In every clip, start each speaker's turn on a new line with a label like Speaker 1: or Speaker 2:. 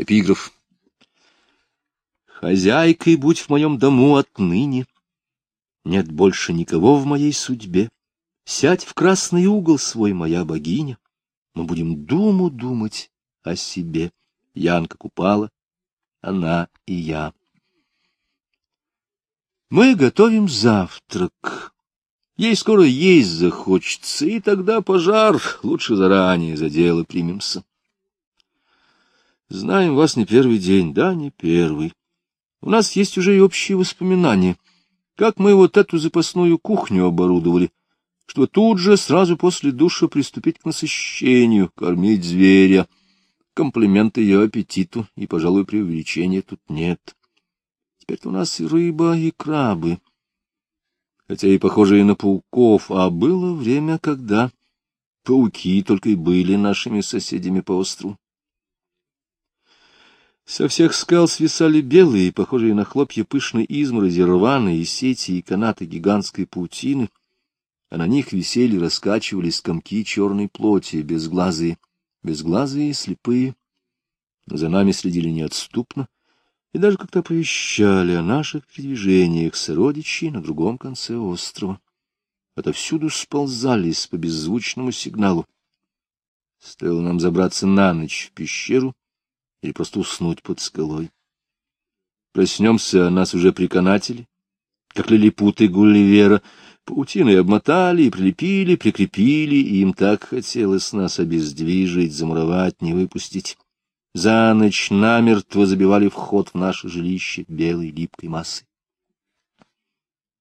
Speaker 1: Эпиграф. Хозяйкой будь в моем дому отныне, Нет больше никого в моей судьбе. Сядь в красный угол свой, моя богиня, Мы будем думу думать о себе. Янка Купала, она и я. Мы готовим завтрак. Ей скоро есть захочется, и тогда пожар. Лучше заранее за дело примемся. Знаем вас не первый день, да, не первый. У нас есть уже и общие воспоминания, как мы вот эту запасную кухню оборудовали, чтобы тут же, сразу после душа, приступить к насыщению, кормить зверя. Комплименты ее аппетиту, и, пожалуй, преувеличения тут нет. Теперь-то у нас и рыба, и крабы, хотя и похожие на пауков, а было время, когда пауки только и были нашими соседями по острову. Со всех скал свисали белые, похожие на хлопья пышной изморози, рваные сети и канаты гигантской паутины, а на них висели, раскачивались комки черной плоти, безглазые, безглазые слепые. За нами следили неотступно и даже как-то оповещали о наших передвижениях сородичей на другом конце острова. Отовсюду сползались по беззвучному сигналу. Стоило нам забраться на ночь в пещеру, или просто уснуть под скалой. Проснемся, а нас уже приканатели, как лилипуты Гулливера, паутиной обмотали и прилепили, прикрепили, и им так хотелось нас обездвижить, замуровать, не выпустить. За ночь намертво забивали вход в наше жилище белой липкой массой.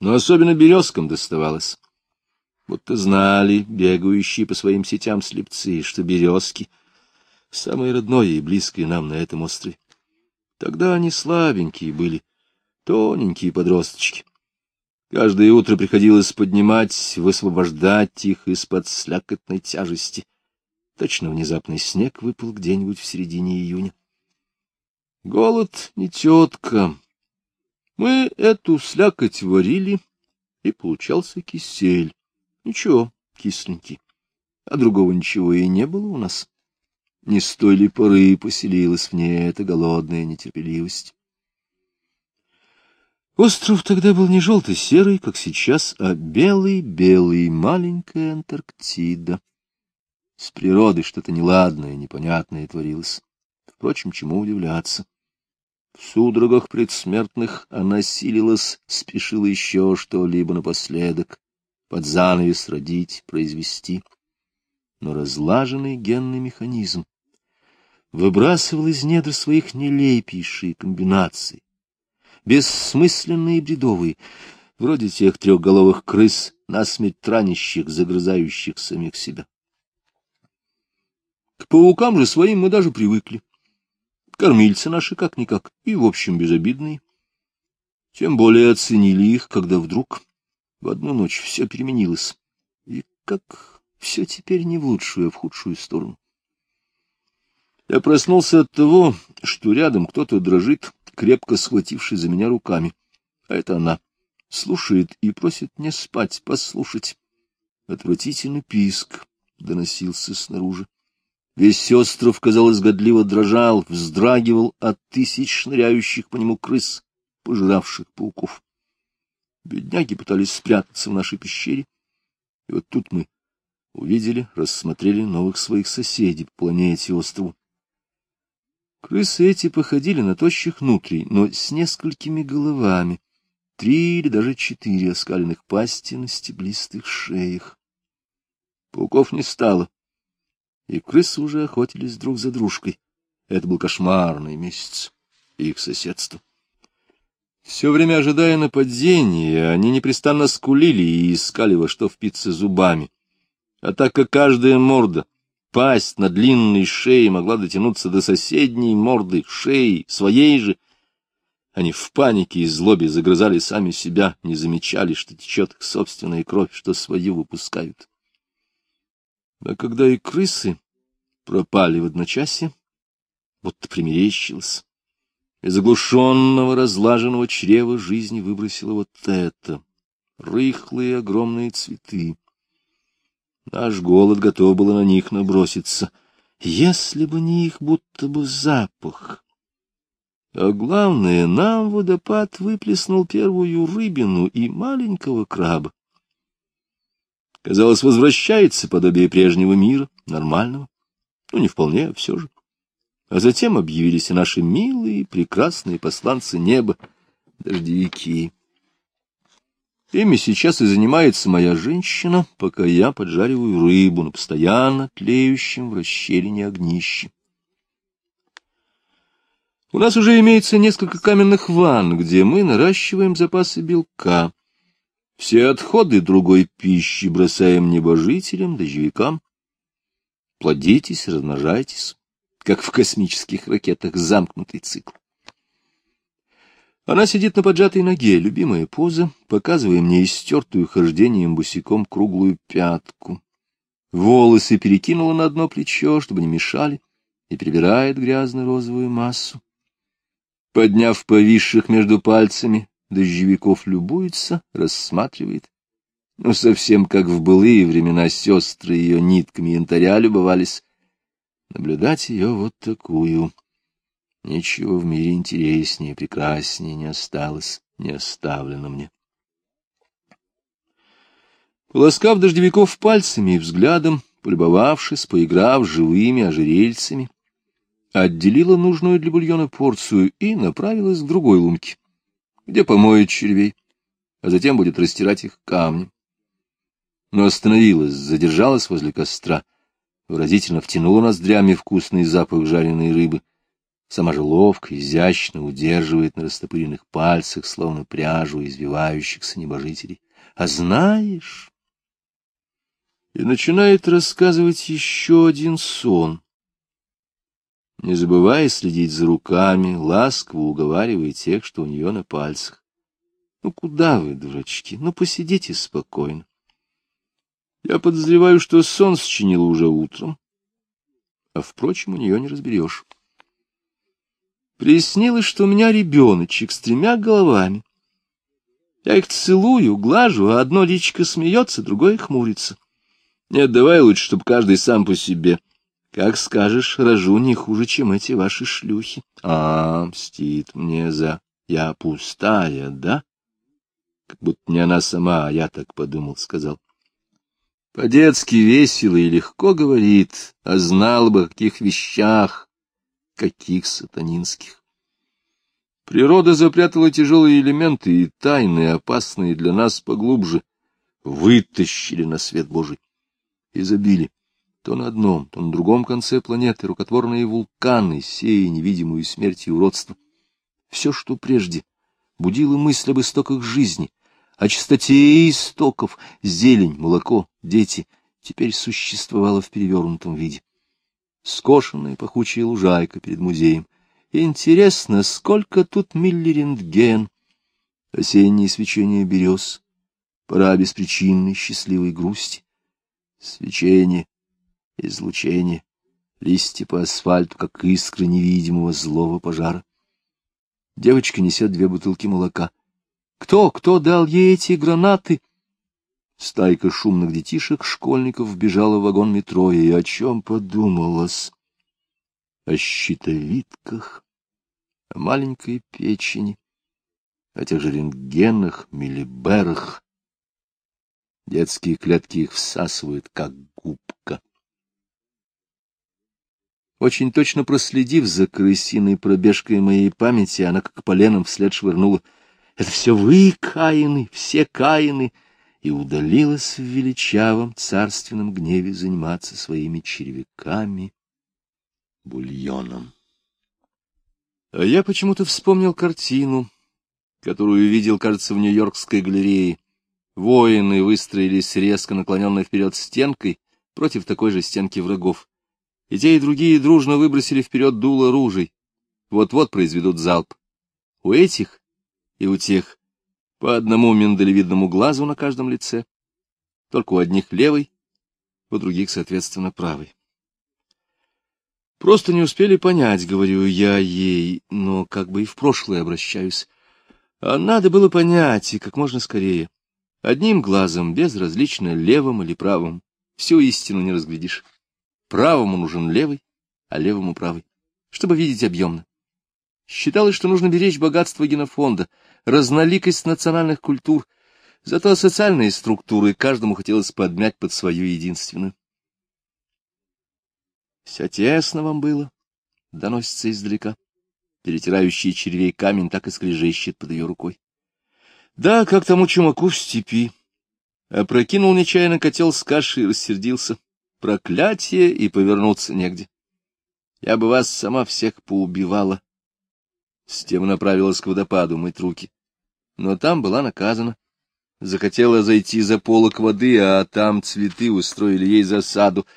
Speaker 1: Но особенно березкам доставалось. Будто знали бегающие по своим сетям слепцы, что березки — самое родное и близкое нам на этом острове. Тогда они слабенькие были, тоненькие подросточки. Каждое утро приходилось поднимать, высвобождать их из-под слякотной тяжести. Точно внезапный снег выпал где-нибудь в середине июня. Голод не тетка. Мы эту слякоть варили, и получался кисель. Ничего, кисленький. А другого ничего и не было у нас. Не с той ли поры поселилась в ней эта голодная нетерпеливость? Остров тогда был не желтый-серый, как сейчас, а белый-белый, маленькая Антарктида. С природы что-то неладное, непонятное творилось. Впрочем, чему удивляться? В судорогах предсмертных она силилась, спешила еще что-либо напоследок, под занавес родить, произвести. Но разлаженный генный механизм выбрасывал из недр своих нелепейшие комбинации, бессмысленные и бредовые, вроде тех трехголовых крыс, насмерть транящих, загрызающих самих себя. К паукам же своим мы даже привыкли. Кормильцы наши как-никак, и, в общем, безобидные. Тем более оценили их, когда вдруг в одну ночь все переменилось. И как все теперь не в лучшую, а в худшую сторону. Я проснулся от того, что рядом кто-то дрожит, крепко схвативший за меня руками. А это она. Слушает и просит не спать, послушать. Отвратительный писк доносился снаружи. Весь остров, казалось, годливо дрожал, вздрагивал от тысяч шныряющих по нему крыс, пожиравших пауков. Бедняги пытались спрятаться в нашей пещере. И вот тут мы увидели, рассмотрели новых своих соседей по планете острову. Крысы эти походили на тощих нутрий, но с несколькими головами, три или даже четыре оскаленных пасти на стеблистых шеях. Пауков не стало, и крысы уже охотились друг за дружкой. Это был кошмарный месяц их соседства. Все время ожидая нападения, они непрестанно скулили и искали во что впиться зубами. А так как каждая морда Пасть на длинной шее могла дотянуться до соседней морды, шеи, своей же. Они в панике и злобе загрызали сами себя, не замечали, что течет их собственная кровь, что свою выпускают. А когда и крысы пропали в одночасье, будто примерещилось, из оглушенного, разлаженного чрева жизни выбросило вот это — рыхлые огромные цветы, Наш голод готов был на них наброситься, Если бы не их будто бы запах. А главное, нам водопад выплеснул первую рыбину и маленького краба. Казалось, возвращается подобие прежнего мира, нормального. Ну, не вполне, а все же. А затем объявились и наши милые, прекрасные посланцы неба, дождевики. Ими сейчас и занимается моя женщина, пока я поджариваю рыбу на постоянно тлеющем в расщелине огнище. У нас уже имеется несколько каменных ванн, где мы наращиваем запасы белка. Все отходы другой пищи бросаем небожителям, дождевикам. Плодитесь, размножайтесь, как в космических ракетах замкнутый цикл. Она сидит на поджатой ноге, любимая поза, показывая мне истертую хождением босиком круглую пятку. Волосы перекинула на одно плечо, чтобы не мешали, и перебирает грязно-розовую массу. Подняв повисших между пальцами, дождевиков любуется, рассматривает. Ну, совсем как в былые времена сестры ее нитками янтаря любовались. Наблюдать ее вот такую Ничего в мире интереснее, прекраснее не осталось, не оставлено мне. Полоскав дождевиков пальцами и взглядом, полюбовавшись, поиграв живыми ожерельцами, отделила нужную для бульона порцию и направилась к другой лунке, где помоет червей, а затем будет растирать их камнем. Но остановилась, задержалась возле костра, выразительно втянула ноздрями вкусный запах жареной рыбы — Сама же ловко, изящно удерживает на растопыренных пальцах, словно пряжу извивающихся небожителей. А знаешь... И начинает рассказывать еще один сон. Не забывая следить за руками, ласково уговаривая тех, что у нее на пальцах. Ну куда вы, дурачки? Ну посидите спокойно. Я подозреваю, что сон сочинила уже утром, а, впрочем, у нее не разберешь. Приснилось, что у меня ребеночек с тремя головами. Я их целую, глажу, а одно личико смеется, другое хмурится. Нет, давай лучше, чтобы каждый сам по себе. Как скажешь, рожу не хуже, чем эти ваши шлюхи. А, мстит мне за... Я пустая, да? Как будто не она сама, а я так подумал, сказал. По-детски весело и легко говорит, а знал бы о каких вещах, каких сатанинских. Природа запрятала тяжелые элементы и тайны, опасные для нас поглубже, вытащили на свет Божий и забили. То на одном, то на другом конце планеты рукотворные вулканы, сея невидимую смерть и уродство. Все, что прежде будило мысль об истоках жизни, о чистоте истоков, зелень, молоко, дети, теперь существовало в перевернутом виде скошенная пахучая лужайка перед музеем. Интересно, сколько тут миллирентген? Осеннее свечение берез, пора беспричинной счастливой грусти. Свечение, излучение, листья по асфальту, как искры невидимого злого пожара. Девочка несет две бутылки молока. Кто, кто дал ей эти гранаты? Стайка шумных детишек, школьников, вбежала в вагон метро, и о чем подумалось? О щитовидках, о маленькой печени, о тех же рентгенах, миллиберах. Детские клетки их всасывают, как губка. Очень точно проследив за крысиной пробежкой моей памяти, она как поленом вслед швырнула. — Это все вы, Каины, все Каины! — и удалилась в величавом царственном гневе заниматься своими червяками, бульоном. А я почему-то вспомнил картину, которую видел, кажется, в Нью-Йоркской галерее. Воины выстроились резко наклоненной вперед стенкой против такой же стенки врагов. И те, и другие дружно выбросили вперед дуло ружей. Вот-вот произведут залп. У этих и у тех по одному миндалевидному глазу на каждом лице, только у одних левый, у других, соответственно, правый. Просто не успели понять, говорю я ей, но как бы и в прошлое обращаюсь. А надо было понять, и как можно скорее. Одним глазом, безразлично, левым или правым, всю истину не разглядишь. Правому нужен левый, а левому правой, чтобы видеть объемно. Считалось, что нужно беречь богатство генофонда, разноликость национальных культур, зато социальные структуры каждому хотелось подмять под свою единственную. Все тесно вам было, доносится издалека. Перетирающий червей камень так и скрежещет под ее рукой. Да, как тому чумаку в степи. Опрокинул нечаянно котел с кашей и рассердился. Проклятие, и повернуться негде. Я бы вас сама всех поубивала. С тем направилась к водопаду мыть руки. Но там была наказана. Захотела зайти за полок воды, а там цветы устроили ей засаду —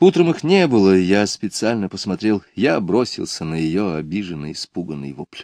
Speaker 1: Утром их не было, я специально посмотрел, я бросился на ее обиженный, испуганный вопль.